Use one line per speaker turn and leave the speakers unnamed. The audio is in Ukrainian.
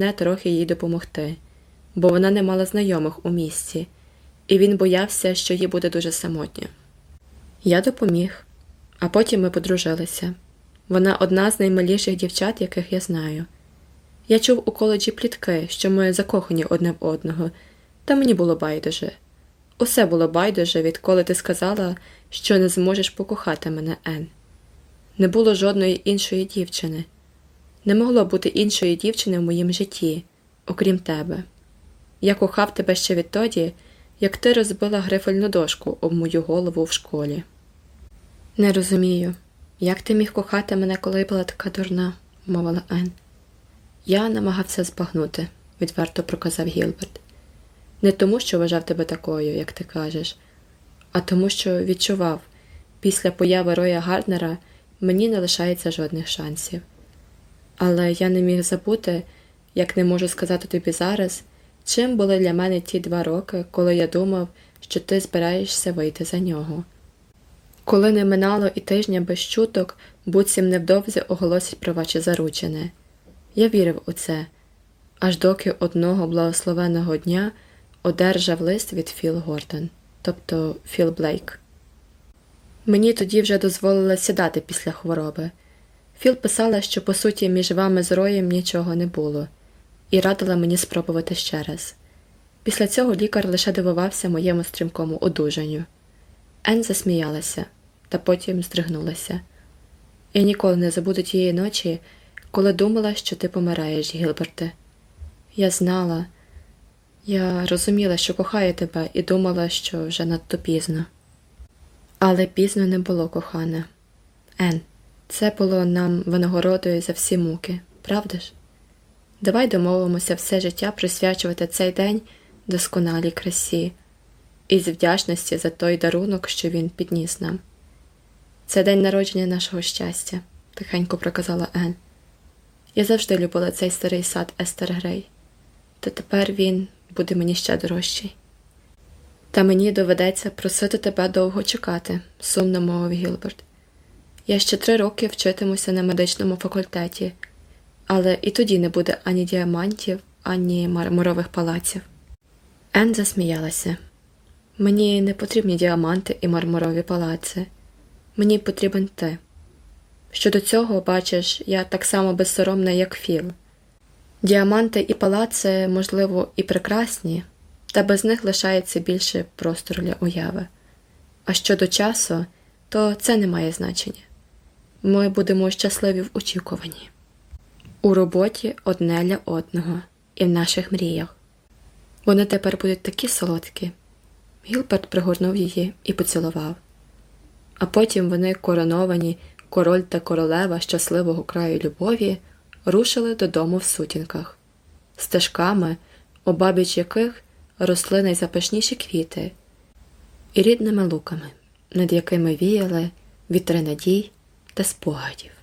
не трохи їй допомогти, бо вона не мала знайомих у місті, і він боявся, що їй буде дуже самотньо. Я допоміг, а потім ми подружилися. Вона одна з наймиліших дівчат, яких я знаю. Я чув у коледжі плітки, що ми закохані одне в одного, та мені було байдуже. Усе було байдуже, відколи ти сказала, що не зможеш покохати мене, Ен. Не було жодної іншої дівчини. Не могло бути іншої дівчини в моїм житті, окрім тебе. Я кохав тебе ще відтоді, як ти розбила грифельну дошку об мою голову в школі. Не розумію, як ти міг кохати мене, коли була така дурна, мовила Ен. Я намагався збагнути, відверто проказав Гілберт. Не тому, що вважав тебе такою, як ти кажеш, а тому, що відчував, після появи Роя Гарднера мені не лишається жодних шансів. Але я не міг забути, як не можу сказати тобі зараз, чим були для мене ті два роки, коли я думав, що ти збираєшся вийти за нього. Коли не минало і тижня без чуток, буцім невдовзі оголосять про ваші заручини. Я вірив у це, аж доки одного благословеного дня одержав лист від Філ Гордон, тобто Філ Блейк. Мені тоді вже дозволили сідати після хвороби. Філ писала, що по суті між вами з роєм нічого не було, і радила мені спробувати ще раз. Після цього лікар лише дивувався моєму стрімкому одужанню. Ен засміялася, та потім здригнулася. Я ніколи не забуду тієї ночі, коли думала, що ти помираєш, Гілберте. Я знала, я розуміла, що кохаю тебе, і думала, що вже надто пізно. Але пізно не було, кохана. Ен, це було нам винагородою за всі муки, правда ж? Давай домовимося все життя присвячувати цей день досконалій красі, із вдячності за той дарунок, що він підніс нам. Це день народження нашого щастя, тихенько проказала Ен. Я завжди любила цей старий сад Естер Грей, та тепер він буде мені ще дорожчий. Та мені доведеться просити тебе довго чекати, сумно мовив Гілберт. Я ще три роки вчитимуся на медичному факультеті, але і тоді не буде ані діамантів, ані мармурових палаців. Ен засміялася. Мені не потрібні діаманти і мармурові палаци. Мені потрібен ти. Щодо цього, бачиш, я так само безсоромна, як Філ. Діаманти і палаци, можливо, і прекрасні, та без них лишається більше простору для уяви. А щодо часу, то це не має значення. Ми будемо щасливі в очікуванні. У роботі одне для одного і в наших мріях. Вони тепер будуть такі солодкі. Гілберт пригорнув її і поцілував. А потім вони, короновані, король та королева щасливого краю любові, рушили додому в сутінках, стежками, обабіч яких росли найзапашніші квіти, і рідними луками, над якими віяли вітри надій та спогадів.